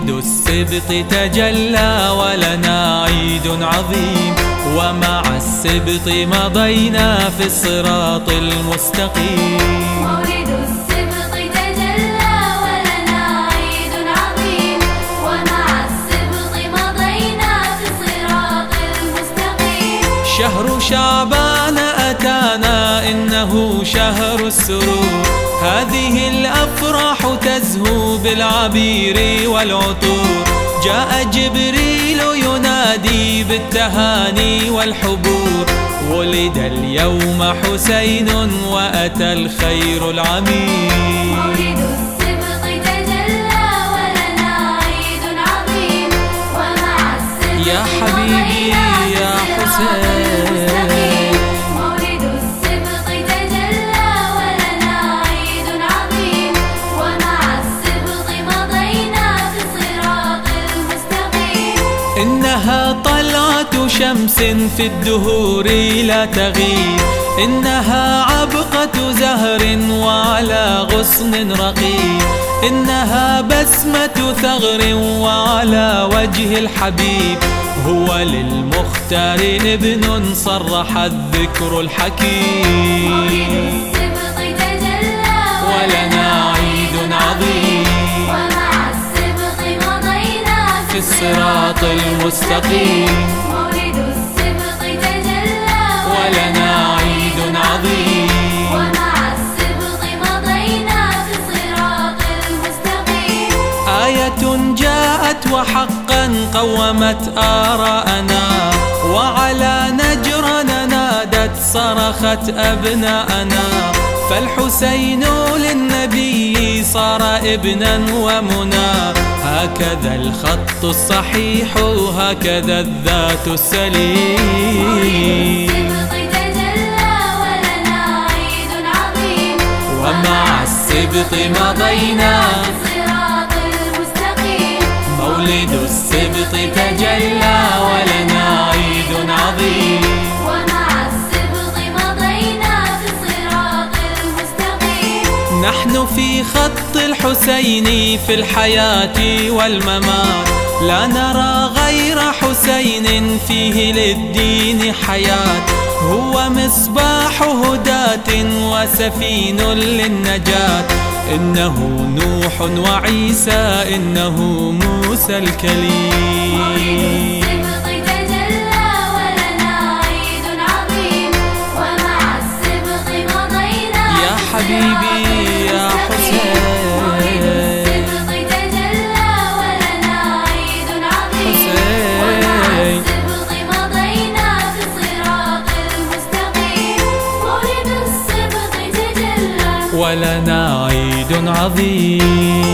مولد السبط تجلى ولنا عيد عظيم. ومع السبط مضينا في الصراط المستقيم. السبط تجلى ولنا عيد عظيم. ومع السبط مضينا في الصراط المستقيم. شهر شعبان أتانا إنه شهر السرور. هذه الأفراح تزهو بالعبير والعطور. جاء جبريل ينادي بالتهاني والحبور. ولد اليوم حسين وأتى الخير العميم مولد السبط تجلى ولنا عيد عظيم. ومع السبط يا حبيبي يا حسين. إنها طلعة شمس في الدهور لا تغيب. إنها عبقة زهر وعلى غصن رقيب. إنها بسمة ثغر وعلى وجه الحبيب. هو للمختار ابن صرح الذكر الحكيم. ولنا عيد عظيم. ومع السبط مضينا في الصراط المستقيم. مولد السبط تجلى ولنا عيد عظيم. ومع السبط مضينا في الصراط المستقيم. آية جاءت وحقا قومت آراءنا. وعلى نجرنا نادت صرخت أبناءنا. فالحسين للنبي صار ابنا ومنى هكذا الخط الصحيح هكذا الذات السليم. ومع السبط مضينا. الصراط المستقيم مولد في خط الحسين في الحياة والممات. لا نرى غير حسين فيه للدين حياة. هو مصباح هداة وسفين للنجاة. إنه نوح وعيسى إنه موسى الكليم السبط ولنا عيد عظيم.